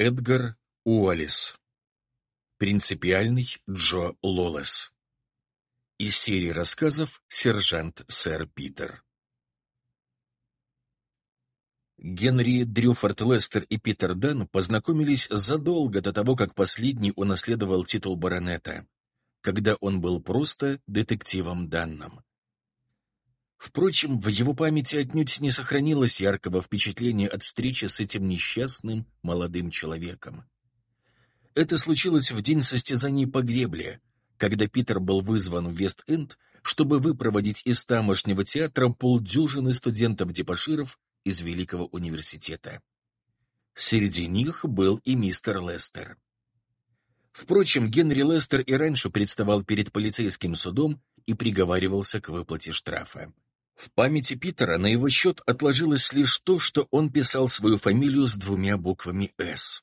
Эдгар Уоллес. Принципиальный Джо Лолес. Из серии рассказов «Сержант Сэр Питер». Генри Дрюфорд Лестер и Питер Дан познакомились задолго до того, как последний унаследовал титул баронета, когда он был просто детективом Данном. Впрочем, в его памяти отнюдь не сохранилось яркого впечатления от встречи с этим несчастным молодым человеком. Это случилось в день состязаний по гребле, когда Питер был вызван в Вест-Энд, чтобы выпроводить из тамошнего театра полдюжины студентов-депаширов из Великого университета. Среди них был и мистер Лестер. Впрочем, Генри Лестер и раньше представал перед полицейским судом и приговаривался к выплате штрафа. В памяти Питера на его счет отложилось лишь то, что он писал свою фамилию с двумя буквами «С».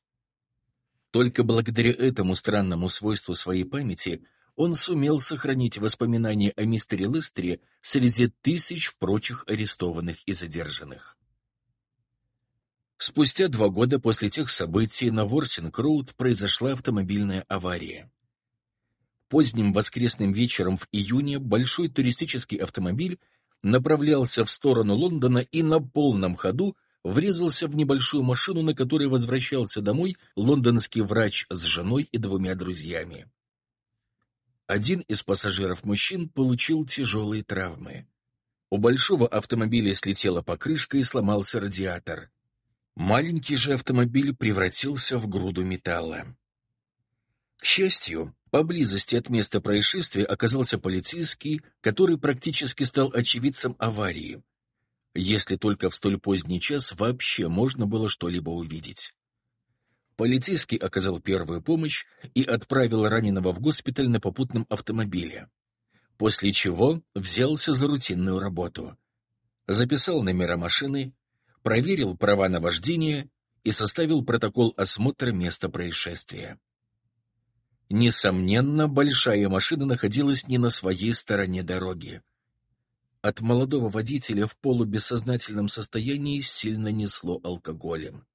Только благодаря этому странному свойству своей памяти он сумел сохранить воспоминания о мистере Лестере среди тысяч прочих арестованных и задержанных. Спустя два года после тех событий на Ворсинг-Роуд произошла автомобильная авария. Поздним воскресным вечером в июне большой туристический автомобиль направлялся в сторону Лондона и на полном ходу врезался в небольшую машину, на которой возвращался домой лондонский врач с женой и двумя друзьями. Один из пассажиров-мужчин получил тяжелые травмы. У большого автомобиля слетела покрышка и сломался радиатор. Маленький же автомобиль превратился в груду металла. К счастью, поблизости от места происшествия оказался полицейский, который практически стал очевидцем аварии, если только в столь поздний час вообще можно было что-либо увидеть. Полицейский оказал первую помощь и отправил раненого в госпиталь на попутном автомобиле, после чего взялся за рутинную работу. Записал номера машины, проверил права на вождение и составил протокол осмотра места происшествия. Несомненно, большая машина находилась не на своей стороне дороги. От молодого водителя в полубессознательном состоянии сильно несло алкоголем.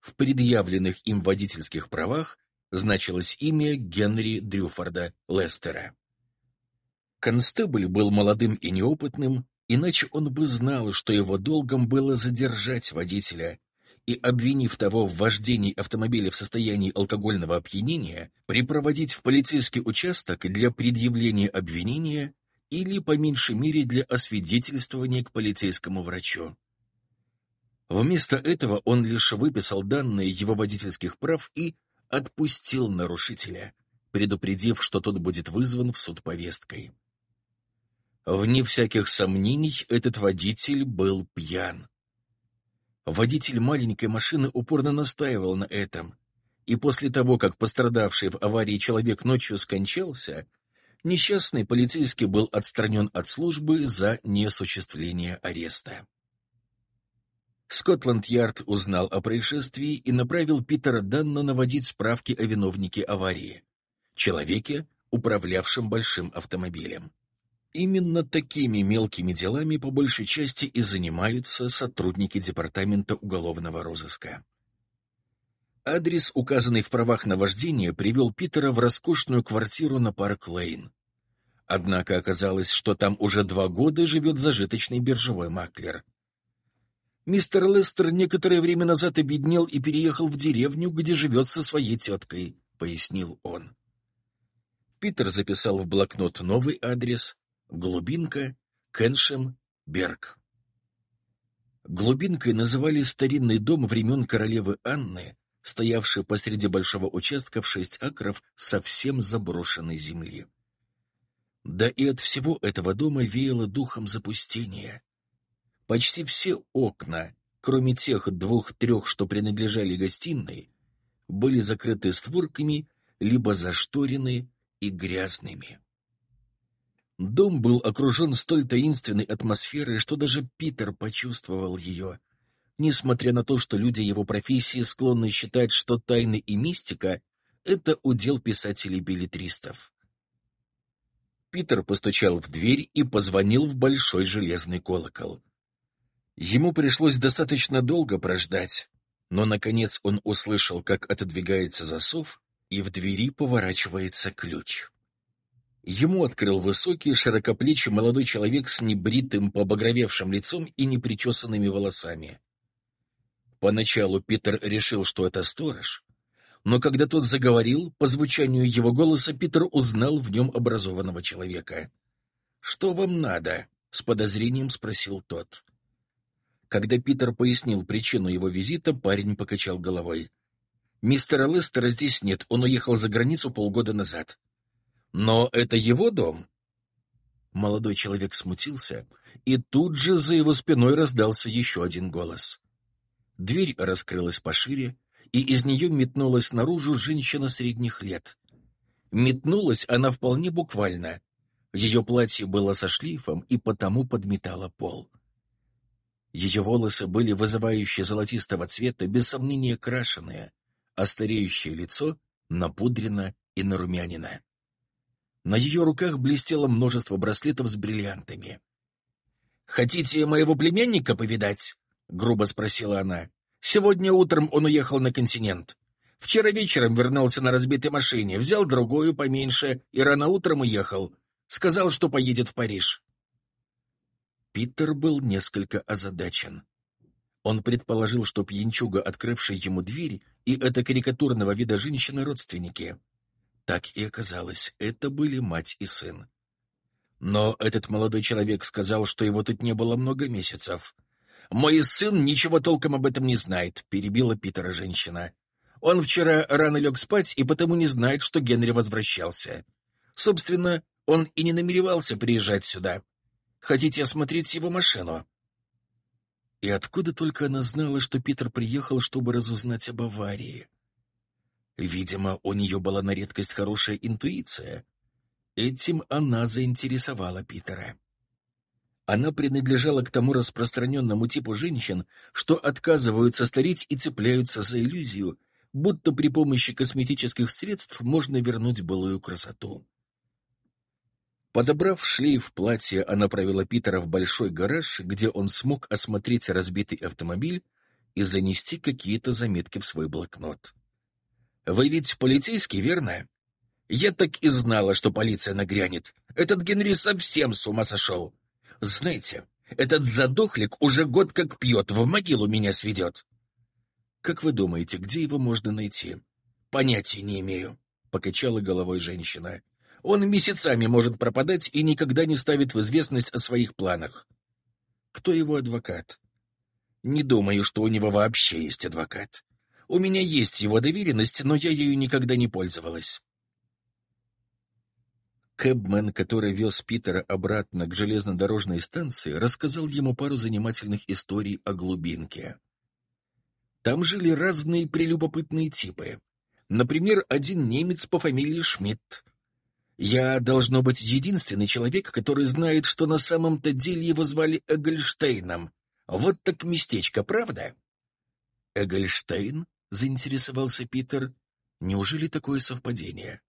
В предъявленных им водительских правах значилось имя Генри Дрюфорда Лестера. Констебль был молодым и неопытным, Иначе он бы знал, что его долгом было задержать водителя и, обвинив того в вождении автомобиля в состоянии алкогольного опьянения, припроводить в полицейский участок для предъявления обвинения или, по меньшей мере, для освидетельствования к полицейскому врачу. Вместо этого он лишь выписал данные его водительских прав и отпустил нарушителя, предупредив, что тот будет вызван в суд повесткой. Вне всяких сомнений, этот водитель был пьян. Водитель маленькой машины упорно настаивал на этом, и после того, как пострадавший в аварии человек ночью скончался, несчастный полицейский был отстранен от службы за неосуществление ареста. Скотланд-Ярд узнал о происшествии и направил Питера Данна наводить справки о виновнике аварии, человеке, управлявшем большим автомобилем. Именно такими мелкими делами по большей части и занимаются сотрудники Департамента уголовного розыска. Адрес, указанный в правах на вождение, привел Питера в роскошную квартиру на Парк-Лейн. Однако оказалось, что там уже два года живет зажиточный биржевой маклер. Мистер Лестер некоторое время назад обеднел и переехал в деревню, где живет со своей теткой, — пояснил он. Питер записал в блокнот новый адрес, Глубинка, Кеншем, Берг. Глубинкой называли старинный дом времен королевы Анны, стоявший посреди большого участка в шесть акров совсем заброшенной земли. Да и от всего этого дома веяло духом запустения. Почти все окна, кроме тех двух-трех, что принадлежали гостиной, были закрыты створками, либо зашторены и грязными. Дом был окружен столь таинственной атмосферой, что даже Питер почувствовал ее. Несмотря на то, что люди его профессии склонны считать, что тайны и мистика — это удел писателей-билетристов. Питер постучал в дверь и позвонил в большой железный колокол. Ему пришлось достаточно долго прождать, Но, наконец, он услышал, как отодвигается засов, и в двери поворачивается ключ. Ему открыл высокий, широкоплечий молодой человек с небритым, побагровевшим лицом и непричесанными волосами. Поначалу Питер решил, что это сторож, но когда тот заговорил, по звучанию его голоса Питер узнал в нем образованного человека. «Что вам надо?» — с подозрением спросил тот. Когда Питер пояснил причину его визита, парень покачал головой. «Мистера Лестера здесь нет, он уехал за границу полгода назад». «Но это его дом?» Молодой человек смутился, и тут же за его спиной раздался еще один голос. Дверь раскрылась пошире, и из нее метнулась наружу женщина средних лет. Метнулась она вполне буквально. Ее платье было со шлейфом и потому подметало пол. Ее волосы были вызывающие золотистого цвета, без сомнения крашеные, а стареющее лицо напудрено и нарумянено. На ее руках блестело множество браслетов с бриллиантами. «Хотите моего племянника повидать?» — грубо спросила она. Сегодня утром он уехал на континент. Вчера вечером вернулся на разбитой машине, взял другую поменьше и рано утром уехал. Сказал, что поедет в Париж. Питер был несколько озадачен. Он предположил, что пьянчуга, открывший ему дверь, и эта карикатурного вида женщины — родственники. Так и оказалось, это были мать и сын. Но этот молодой человек сказал, что его тут не было много месяцев. «Мой сын ничего толком об этом не знает», — перебила Питера женщина. «Он вчера рано лег спать и потому не знает, что Генри возвращался. Собственно, он и не намеревался приезжать сюда. Хотите осмотреть его машину?» И откуда только она знала, что Питер приехал, чтобы разузнать об аварии? Видимо, у нее была на редкость хорошая интуиция. Этим она заинтересовала Питера. Она принадлежала к тому распространенному типу женщин, что отказываются стареть и цепляются за иллюзию, будто при помощи косметических средств можно вернуть былую красоту. Подобрав шлейф платья, она провела Питера в большой гараж, где он смог осмотреть разбитый автомобиль и занести какие-то заметки в свой блокнот. «Вы ведь полицейский, верно? Я так и знала, что полиция нагрянет. Этот Генри совсем с ума сошел. Знаете, этот задохлик уже год как пьет, в могилу меня сведет. Как вы думаете, где его можно найти? Понятия не имею, — покачала головой женщина. Он месяцами может пропадать и никогда не ставит в известность о своих планах. Кто его адвокат? Не думаю, что у него вообще есть адвокат. У меня есть его доверенность, но я ею никогда не пользовалась. Кэбмен, который вез Питера обратно к железнодорожной станции, рассказал ему пару занимательных историй о глубинке. Там жили разные прелюбопытные типы. Например, один немец по фамилии Шмидт. Я, должно быть, единственный человек, который знает, что на самом-то деле его звали Эгельштейном. Вот так местечко, правда? Эгельштейн? — заинтересовался Питер. Неужели такое совпадение?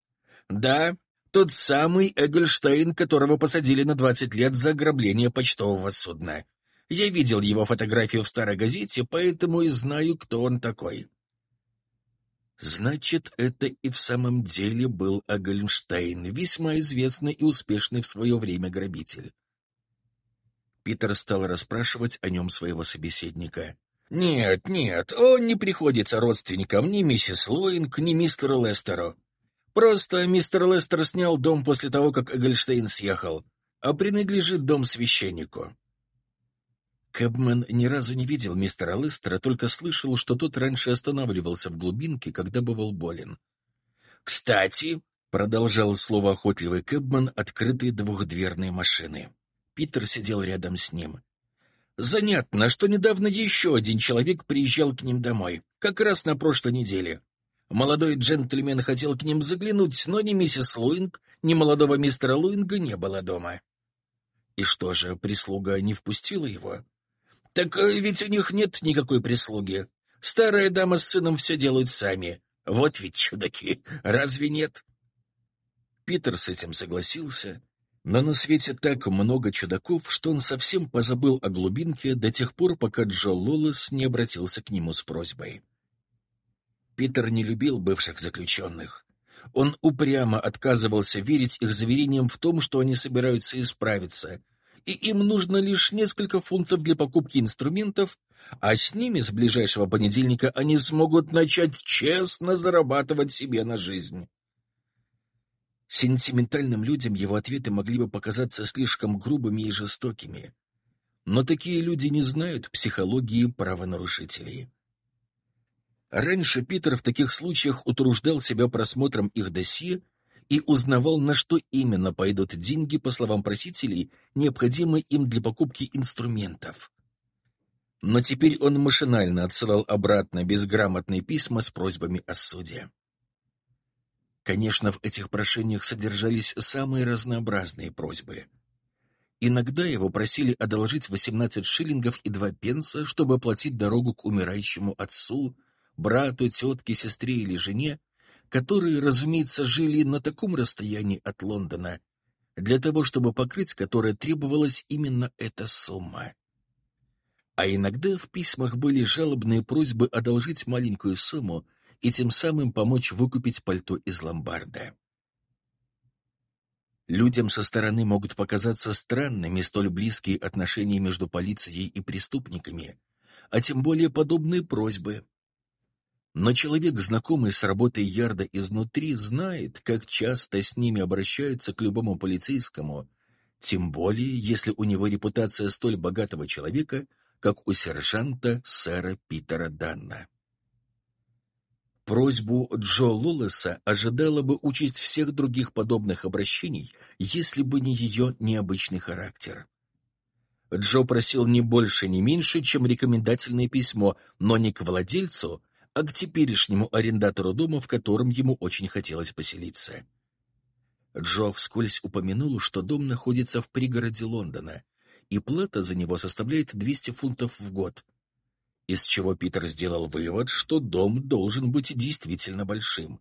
Да, тот самый Эгельштейн, которого посадили на 20 лет за ограбление почтового судна. Я видел его фотографию в старой газете, поэтому и знаю, кто он такой. Значит, это и в самом деле был Эгельштейн, весьма известный и успешный в свое время грабитель. Питер стал расспрашивать о нем своего собеседника. «Нет, нет, он не приходится родственникам ни миссис Лоинг, ни мистеру Лестеру. Просто мистер Лестер снял дом после того, как Эгельштейн съехал, а принадлежит дом священнику. Кэбмен ни разу не видел мистера Лестера, только слышал, что тот раньше останавливался в глубинке, когда бывал болен. «Кстати», — продолжал слово охотливый Кэбмен, открытые двухдверные машины. Питер сидел рядом с ним. «Занятно, что недавно еще один человек приезжал к ним домой, как раз на прошлой неделе. Молодой джентльмен хотел к ним заглянуть, но ни миссис Луинг, ни молодого мистера Луинга не было дома. И что же, прислуга не впустила его? Так э, ведь у них нет никакой прислуги. Старая дама с сыном все делают сами. Вот ведь чудаки, разве нет? Питер с этим согласился, но на свете так много чудаков, что он совсем позабыл о глубинке до тех пор, пока Джо Лолес не обратился к нему с просьбой. Питер не любил бывших заключенных. Он упрямо отказывался верить их заверениям в том, что они собираются исправиться, и им нужно лишь несколько фунтов для покупки инструментов, а с ними с ближайшего понедельника они смогут начать честно зарабатывать себе на жизнь. Сентиментальным людям его ответы могли бы показаться слишком грубыми и жестокими. Но такие люди не знают психологии правонарушителей. Раньше Питер в таких случаях утруждал себя просмотром их досье и узнавал, на что именно пойдут деньги, по словам просителей, необходимые им для покупки инструментов. Но теперь он машинально отсылал обратно безграмотные письма с просьбами о суде. Конечно, в этих прошениях содержались самые разнообразные просьбы. Иногда его просили одолжить 18 шиллингов и 2 пенса, чтобы оплатить дорогу к умирающему отцу, брату, тетке, сестре или жене, которые, разумеется, жили на таком расстоянии от Лондона, для того, чтобы покрыть которое требовалась именно эта сумма. А иногда в письмах были жалобные просьбы одолжить маленькую сумму, и тем самым помочь выкупить пальто из ломбарда. Людям со стороны могут показаться странными столь близкие отношения между полицией и преступниками, а тем более подобные просьбы. Но человек, знакомый с работой Ярда изнутри, знает, как часто с ними обращаются к любому полицейскому, тем более, если у него репутация столь богатого человека, как у сержанта сэра Питера Данна. Просьбу Джо Лулеса ожидала бы участь всех других подобных обращений, если бы не ее необычный характер. Джо просил не больше, не меньше, чем рекомендательное письмо, но не к владельцу, а к теперешнему арендатору дома, в котором ему очень хотелось поселиться. Джо вскользь упомянул, что дом находится в пригороде Лондона, и плата за него составляет 200 фунтов в год, из чего Питер сделал вывод, что дом должен быть действительно большим.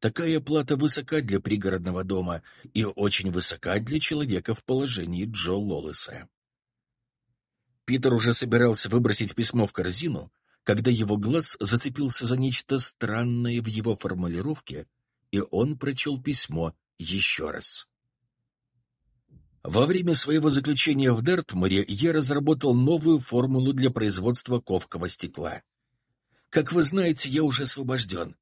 Такая плата высока для пригородного дома и очень высока для человека в положении Джо Лоллеса. Питер уже собирался выбросить письмо в корзину, когда его глаз зацепился за нечто странное в его формулировке, и он прочел письмо еще раз. Во время своего заключения в Дартмуре я разработал новую формулу для производства ковкого стекла. Как вы знаете, я уже освобожден.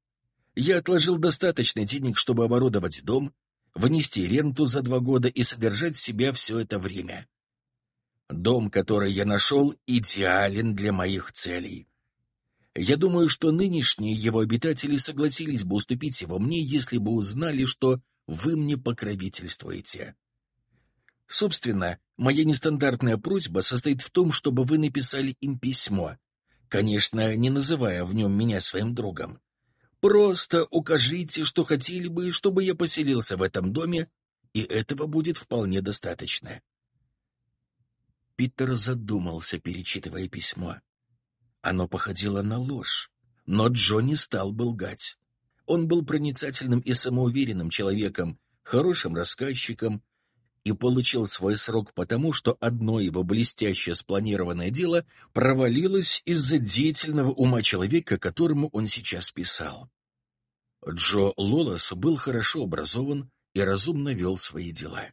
Я отложил достаточно денег, чтобы оборудовать дом, внести ренту за два года и содержать себя все это время. Дом, который я нашел, идеален для моих целей. Я думаю, что нынешние его обитатели согласились бы уступить его мне, если бы узнали, что вы мне покровительствуете. Собственно, моя нестандартная просьба состоит в том, чтобы вы написали им письмо, конечно, не называя в нем меня своим другом. Просто укажите, что хотели бы, чтобы я поселился в этом доме, и этого будет вполне достаточно. Питер задумался, перечитывая письмо. Оно походило на ложь, но Джо стал бы лгать. Он был проницательным и самоуверенным человеком, хорошим рассказчиком, и получил свой срок потому, что одно его блестяще спланированное дело провалилось из-за деятельного ума человека, которому он сейчас писал. Джо Лолос был хорошо образован и разумно вел свои дела.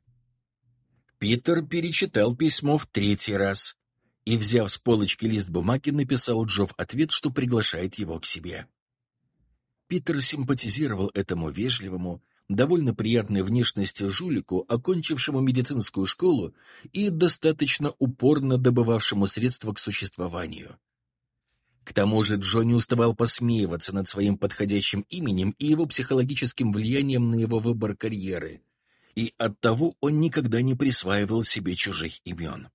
Питер перечитал письмо в третий раз и, взяв с полочки лист бумаги, написал Джо в ответ, что приглашает его к себе. Питер симпатизировал этому вежливому, довольно приятной внешности жулику, окончившему медицинскую школу и достаточно упорно добывавшему средства к существованию. К тому же Джо не уставал посмеиваться над своим подходящим именем и его психологическим влиянием на его выбор карьеры, и оттого он никогда не присваивал себе чужих имен.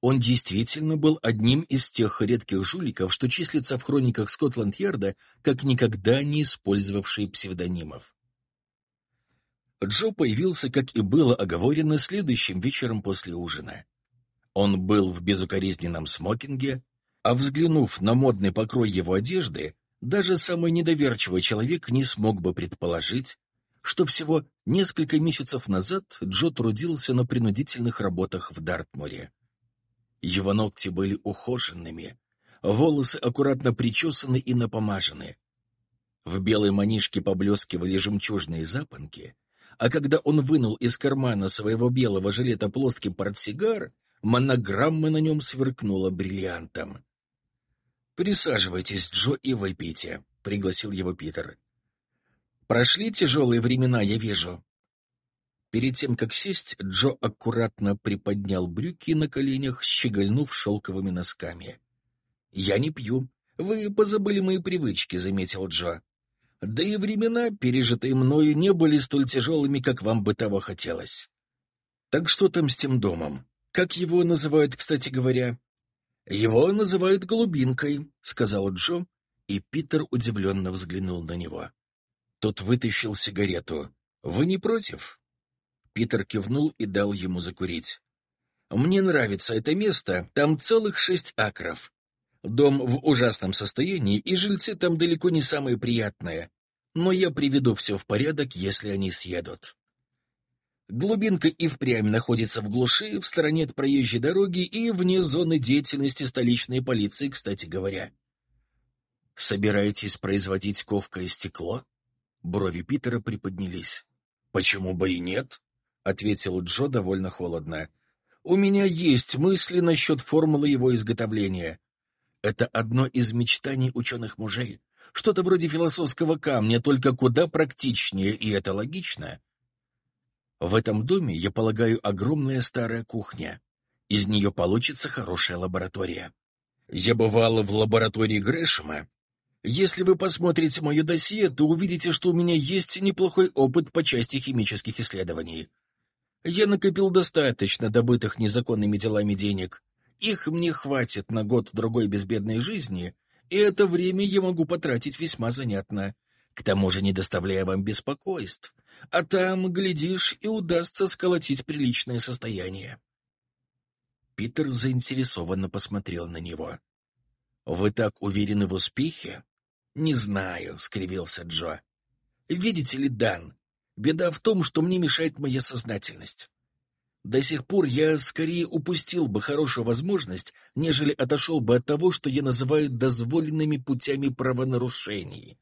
Он действительно был одним из тех редких жуликов, что числится в хрониках Скотланд-Ярда, как никогда не использовавшие псевдонимов. Джо появился, как и было оговорено, следующим вечером после ужина. Он был в безукоризненном смокинге, а взглянув на модный покрой его одежды, даже самый недоверчивый человек не смог бы предположить, что всего несколько месяцев назад Джо трудился на принудительных работах в Дартмуре. Его ногти были ухоженными, волосы аккуратно причесаны и напомажены. В белой манишке поблескивали жемчужные запонки, а когда он вынул из кармана своего белого жилета плоский портсигар, монограмма на нем сверкнула бриллиантом. «Присаживайтесь, Джо, и выпейте», — пригласил его Питер. «Прошли тяжелые времена, я вижу». Перед тем, как сесть, Джо аккуратно приподнял брюки на коленях, щегольнув шелковыми носками. «Я не пью. Вы позабыли мои привычки», — заметил Джо. «Да и времена, пережитые мною, не были столь тяжелыми, как вам бы того хотелось. Так что там с тем домом? Как его называют, кстати говоря?» «Его называют голубинкой», — сказал Джо, и Питер удивленно взглянул на него. Тот вытащил сигарету. «Вы не против?» Питер кивнул и дал ему закурить. «Мне нравится это место, там целых шесть акров. Дом в ужасном состоянии, и жильцы там далеко не самые приятные. Но я приведу все в порядок, если они съедут». Глубинка и впрямь находится в глуши, в стороне от проезжей дороги и вне зоны деятельности столичной полиции, кстати говоря. «Собираетесь производить ковкое стекло?» Брови Питера приподнялись. «Почему бы и нет?» — ответил Джо довольно холодно. «У меня есть мысли насчет формулы его изготовления. Это одно из мечтаний ученых мужей. Что-то вроде философского камня, только куда практичнее, и это логично. В этом доме, я полагаю, огромная старая кухня. Из нее получится хорошая лаборатория. Я бывала в лаборатории Грэшема. Если вы посмотрите мое досье, то увидите, что у меня есть неплохой опыт по части химических исследований. Я накопил достаточно добытых незаконными делами денег. Их мне хватит на год-другой безбедной жизни, и это время я могу потратить весьма занятно, к тому же не доставляя вам беспокойств а там, глядишь, и удастся сколотить приличное состояние. Питер заинтересованно посмотрел на него. «Вы так уверены в успехе?» «Не знаю», — скривился Джо. «Видите ли, Дан, беда в том, что мне мешает моя сознательность. До сих пор я скорее упустил бы хорошую возможность, нежели отошел бы от того, что я называю дозволенными путями правонарушений.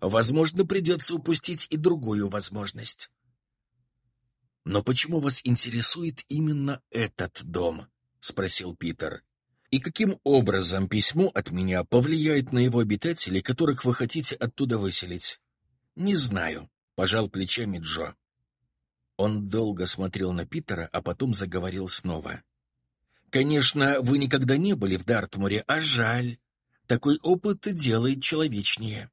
Возможно, придется упустить и другую возможность. «Но почему вас интересует именно этот дом?» — спросил Питер. «И каким образом письмо от меня повлияет на его обитателей, которых вы хотите оттуда выселить?» «Не знаю», — пожал плечами Джо. Он долго смотрел на Питера, а потом заговорил снова. «Конечно, вы никогда не были в Дартмуре, а жаль. Такой опыт делает человечнее.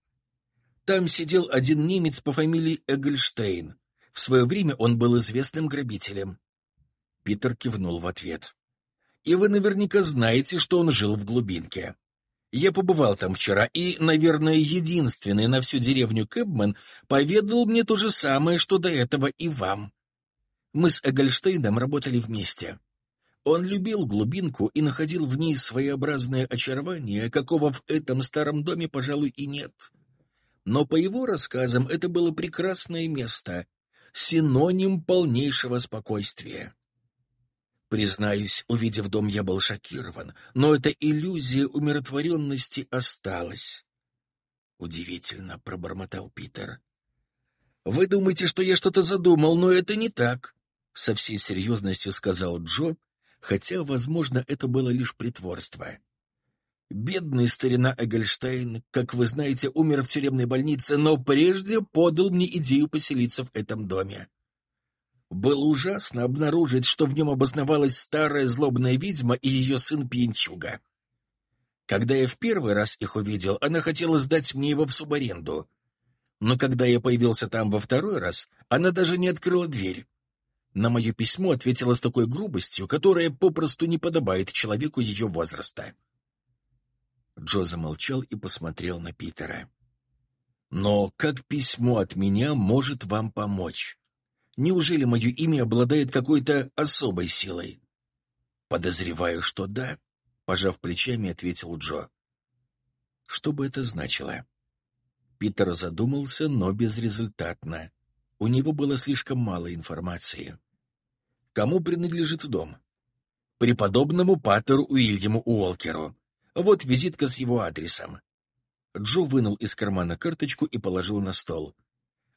Там сидел один немец по фамилии Эгельштейн. В свое время он был известным грабителем. Питер кивнул в ответ. «И вы наверняка знаете, что он жил в глубинке. Я побывал там вчера, и, наверное, единственный на всю деревню Кэбман поведал мне то же самое, что до этого и вам. Мы с Эгельштейном работали вместе. Он любил глубинку и находил в ней своеобразное очарование, какого в этом старом доме, пожалуй, и нет но по его рассказам это было прекрасное место, синоним полнейшего спокойствия. Признаюсь, увидев дом, я был шокирован, но эта иллюзия умиротворенности осталась. Удивительно, — пробормотал Питер. Вы думаете, что я что-то задумал, но это не так, — со всей серьезностью сказал Джо, хотя, возможно, это было лишь притворство. Бедный старина Эгельштейн, как вы знаете, умер в тюремной больнице, но прежде подал мне идею поселиться в этом доме. Было ужасно обнаружить, что в нем обосновалась старая злобная ведьма и ее сын Пьянчуга. Когда я в первый раз их увидел, она хотела сдать мне его в субаренду. Но когда я появился там во второй раз, она даже не открыла дверь. На мое письмо ответила с такой грубостью, которая попросту не подобает человеку ее возраста. Джо замолчал и посмотрел на Питера. «Но как письмо от меня может вам помочь? Неужели мое имя обладает какой-то особой силой?» «Подозреваю, что да», — пожав плечами, ответил Джо. «Что бы это значило?» Питер задумался, но безрезультатно. У него было слишком мало информации. Кому принадлежит дом? Преподобному Паттеру Уильяму Уолкеру. Вот визитка с его адресом. Джо вынул из кармана карточку и положил на стол.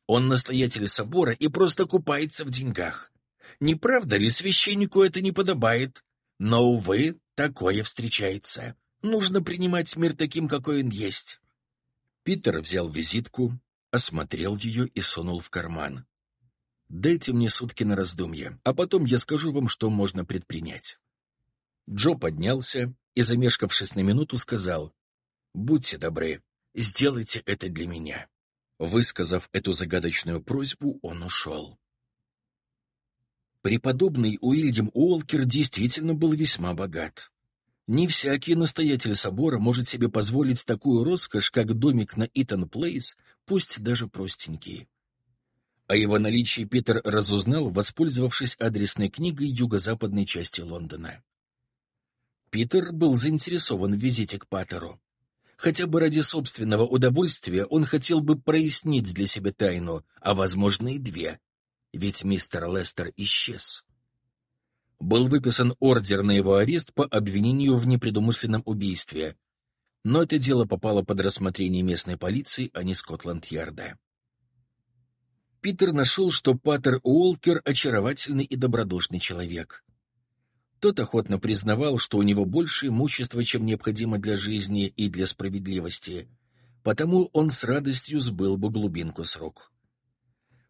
Он настоятель собора и просто купается в деньгах. Не правда ли священнику это не подобает? Но, увы, такое встречается. Нужно принимать мир таким, какой он есть. Питер взял визитку, осмотрел ее и сунул в карман. «Дайте мне сутки на раздумье, а потом я скажу вам, что можно предпринять». Джо поднялся и, замешкавшись на минуту, сказал, «Будьте добры, сделайте это для меня». Высказав эту загадочную просьбу, он ушел. Преподобный Уильям Уолкер действительно был весьма богат. Не всякий настоятель собора может себе позволить такую роскошь, как домик на Итон Плейс, пусть даже простенький. О его наличии Питер разузнал, воспользовавшись адресной книгой юго-западной части Лондона. Питер был заинтересован в визите к Паттеру. Хотя бы ради собственного удовольствия он хотел бы прояснить для себя тайну, а, возможно, и две. Ведь мистер Лестер исчез. Был выписан ордер на его арест по обвинению в непредумышленном убийстве. Но это дело попало под рассмотрение местной полиции, а не Скотланд-Ярда. Питер нашел, что Паттер Уолкер — очаровательный и добродушный человек. Тот охотно признавал, что у него больше имущества, чем необходимо для жизни и для справедливости, потому он с радостью сбыл бы глубинку с рук.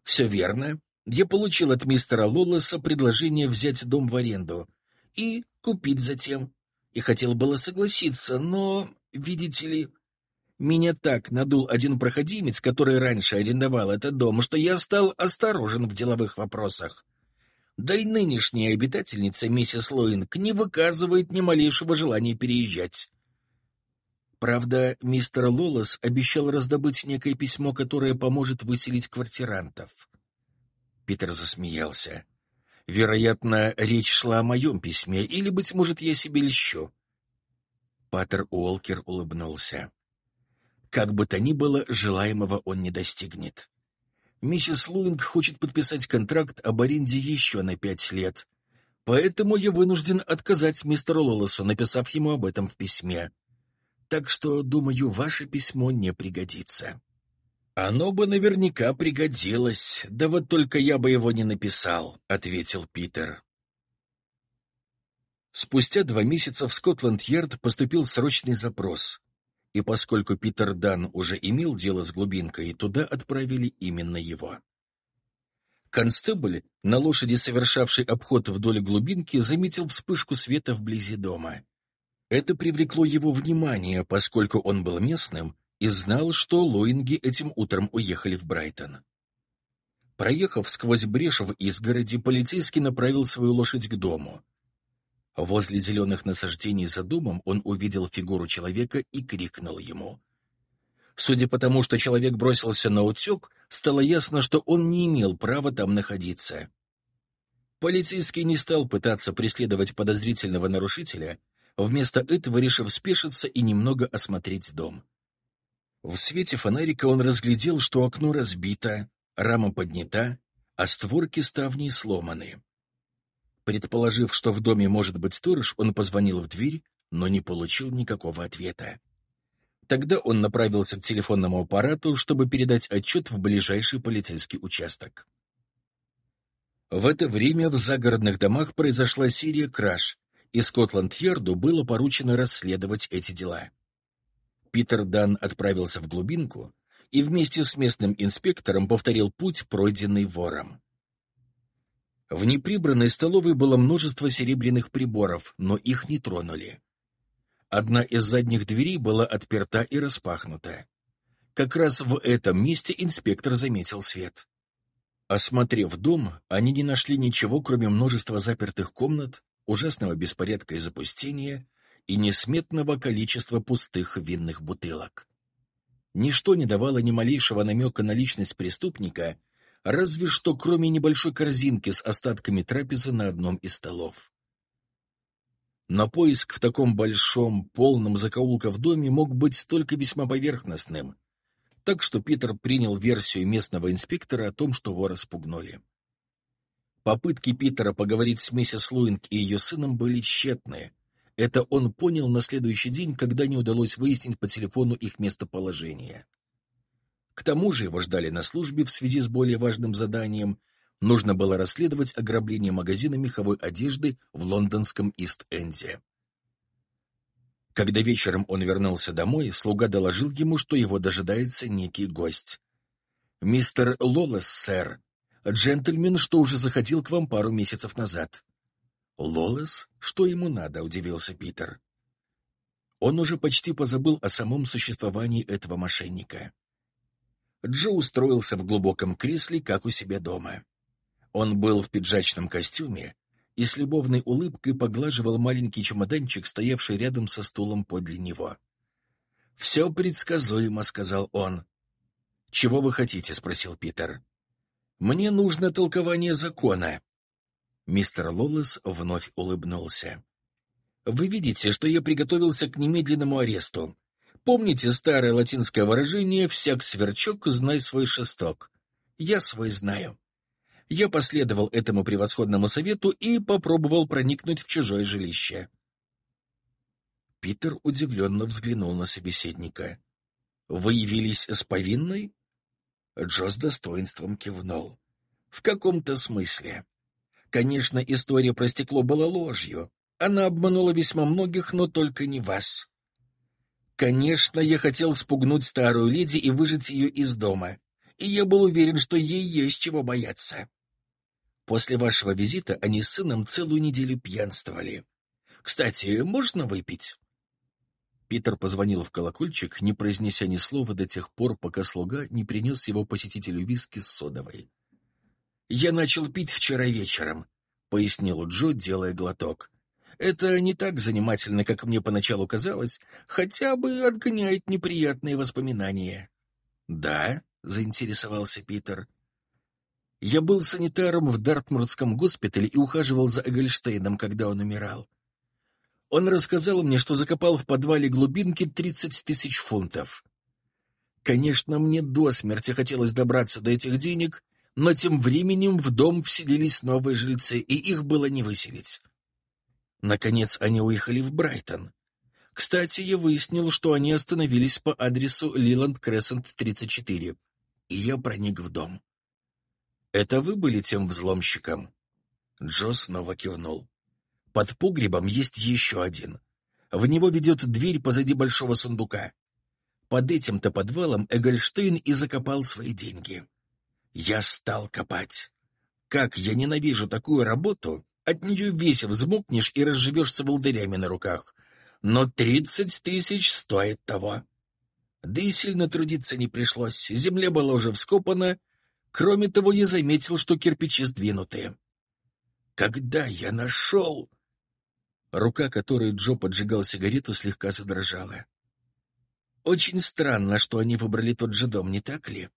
«Все верно. Я получил от мистера Лоллеса предложение взять дом в аренду и купить затем. И хотел было согласиться, но, видите ли, меня так надул один проходимец, который раньше арендовал этот дом, что я стал осторожен в деловых вопросах. Да и нынешняя обитательница, миссис Лоинг, не выказывает ни малейшего желания переезжать. Правда, мистер Лолос обещал раздобыть некое письмо, которое поможет выселить квартирантов. Питер засмеялся. Вероятно, речь шла о моем письме, или, быть может, я себе льщу. Паттер Уолкер улыбнулся. Как бы то ни было, желаемого он не достигнет. Миссис Луинг хочет подписать контракт об аренде еще на пять лет. Поэтому я вынужден отказать мистеру Лолосу, написав ему об этом в письме. Так что, думаю, ваше письмо не пригодится. Оно бы наверняка пригодилось, да вот только я бы его не написал, ответил Питер. Спустя два месяца в Скотланд-Ярд поступил срочный запрос и поскольку Питер Дан уже имел дело с глубинкой, туда отправили именно его. Констебль, на лошади совершавший обход вдоль глубинки, заметил вспышку света вблизи дома. Это привлекло его внимание, поскольку он был местным и знал, что Лоинги этим утром уехали в Брайтон. Проехав сквозь брешь в изгороди, полицейский направил свою лошадь к дому. Возле зеленых насаждений за домом он увидел фигуру человека и крикнул ему. Судя по тому, что человек бросился на утек, стало ясно, что он не имел права там находиться. Полицейский не стал пытаться преследовать подозрительного нарушителя, вместо этого решив спешиться и немного осмотреть дом. В свете фонарика он разглядел, что окно разбито, рама поднята, а створки ставней сломаны. Предположив, что в доме может быть сторож, он позвонил в дверь, но не получил никакого ответа. Тогда он направился к телефонному аппарату, чтобы передать отчет в ближайший полицейский участок. В это время в загородных домах произошла серия краж, и Скотланд-Ярду было поручено расследовать эти дела. Питер Дан отправился в глубинку и вместе с местным инспектором повторил путь, пройденный вором. В неприбранной столовой было множество серебряных приборов, но их не тронули. Одна из задних дверей была отперта и распахнута. Как раз в этом месте инспектор заметил свет. Осмотрев дом, они не нашли ничего, кроме множества запертых комнат, ужасного беспорядка и запустения и несметного количества пустых винных бутылок. Ничто не давало ни малейшего намека на личность преступника, разве что кроме небольшой корзинки с остатками трапезы на одном из столов. Но поиск в таком большом, полном закоулка в доме мог быть только весьма поверхностным, так что Питер принял версию местного инспектора о том, что вора спугнули. Попытки Питера поговорить с миссис Луинг и ее сыном были тщетны. Это он понял на следующий день, когда не удалось выяснить по телефону их местоположение. К тому же его ждали на службе в связи с более важным заданием. Нужно было расследовать ограбление магазина меховой одежды в лондонском Ист-Энде. Когда вечером он вернулся домой, слуга доложил ему, что его дожидается некий гость. «Мистер Лолес, сэр, джентльмен, что уже заходил к вам пару месяцев назад». «Лолес? Что ему надо?» — удивился Питер. Он уже почти позабыл о самом существовании этого мошенника. Джо устроился в глубоком кресле, как у себя дома. Он был в пиджачном костюме и с любовной улыбкой поглаживал маленький чемоданчик, стоявший рядом со стулом подле него. «Все предсказуемо», — сказал он. «Чего вы хотите?» — спросил Питер. «Мне нужно толкование закона». Мистер Лоллес вновь улыбнулся. «Вы видите, что я приготовился к немедленному аресту. Помните старое латинское выражение «всяк сверчок, знай свой шесток»? Я свой знаю. Я последовал этому превосходному совету и попробовал проникнуть в чужое жилище. Питер удивленно взглянул на собеседника. «Вы явились с повинной?» Джо с достоинством кивнул. «В каком-то смысле. Конечно, история про стекло была ложью. Она обманула весьма многих, но только не вас. Конечно, я хотел спугнуть старую леди и выжить ее из дома, и я был уверен, что ей есть чего бояться. После вашего визита они с сыном целую неделю пьянствовали. Кстати, можно выпить?» Питер позвонил в колокольчик, не произнеся ни слова до тех пор, пока слуга не принес его посетителю виски с содовой. «Я начал пить вчера вечером», — пояснил Джо, делая глоток. Это не так занимательно, как мне поначалу казалось, хотя бы отгоняет неприятные воспоминания. «Да?» — заинтересовался Питер. «Я был санитаром в Дартмуртском госпитале и ухаживал за Эгельштейном, когда он умирал. Он рассказал мне, что закопал в подвале глубинки тридцать тысяч фунтов. Конечно, мне до смерти хотелось добраться до этих денег, но тем временем в дом вселились новые жильцы, и их было не выселить. Наконец они уехали в Брайтон. Кстати, я выяснил, что они остановились по адресу Лиланд Крессент 34, и я проник в дом. «Это вы были тем взломщиком?» Джо снова кивнул. «Под погребом есть еще один. В него ведет дверь позади большого сундука. Под этим-то подвалом Эгольштейн и закопал свои деньги. Я стал копать. Как я ненавижу такую работу, от нее весь взмокнешь и разживешься волдырями на руках. Но тридцать тысяч стоит того. Да и сильно трудиться не пришлось. Земля была уже вскопана. Кроме того, я заметил, что кирпичи сдвинуты. Когда я нашел... Рука, которой Джо поджигал сигарету, слегка задрожала. Очень странно, что они выбрали тот же дом, не так ли?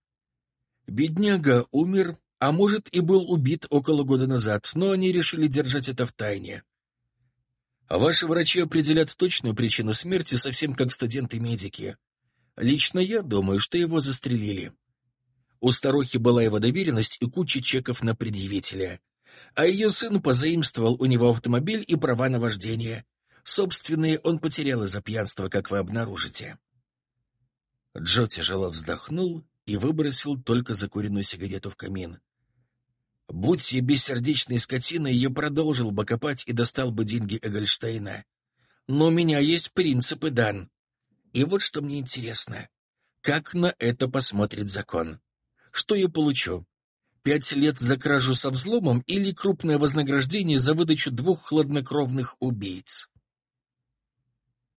Бедняга умер, а может и был убит около года назад, но они решили держать это в тайне. Ваши врачи определят точную причину смерти, совсем как студенты-медики. Лично я думаю, что его застрелили. У старухи была его доверенность и куча чеков на предъявителя. А ее сын позаимствовал у него автомобиль и права на вождение. Собственные он потерял из-за пьянства, как вы обнаружите. Джо тяжело вздохнул и выбросил только закуренную сигарету в камин. Будь я бессердечной скотиной, я продолжил бы копать и достал бы деньги Эгольштейна. Но у меня есть принципы, Дан. И вот что мне интересно. Как на это посмотрит закон? Что я получу? Пять лет за кражу со взломом или крупное вознаграждение за выдачу двух хладнокровных убийц?